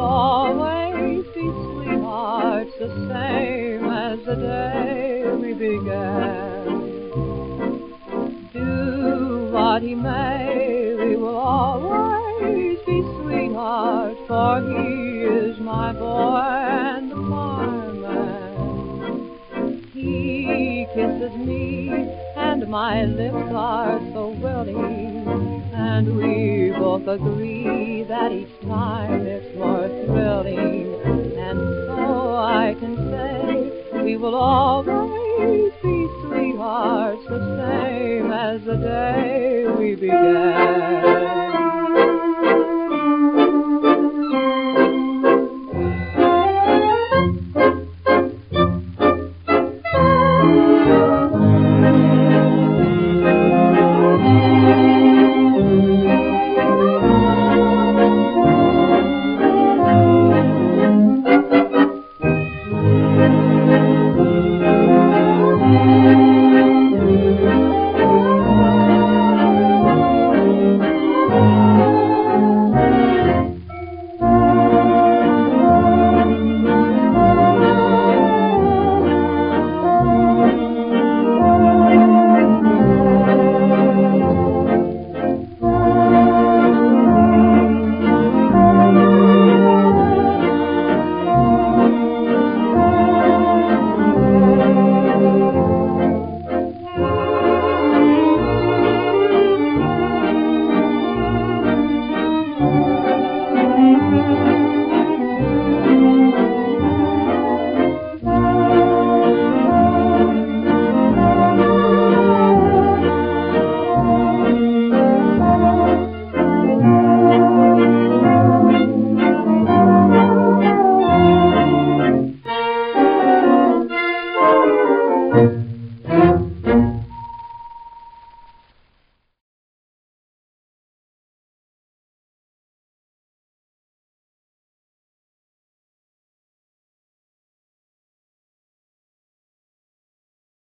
always be sweethearts the same as the day we began. Do what he may, we will always be sweethearts, for he is my boy and the fireman. He kisses me, and my lips are so willing, and we both agree that each time it's more thrilling. And so I can say we will always be sweethearts the same as the day we began.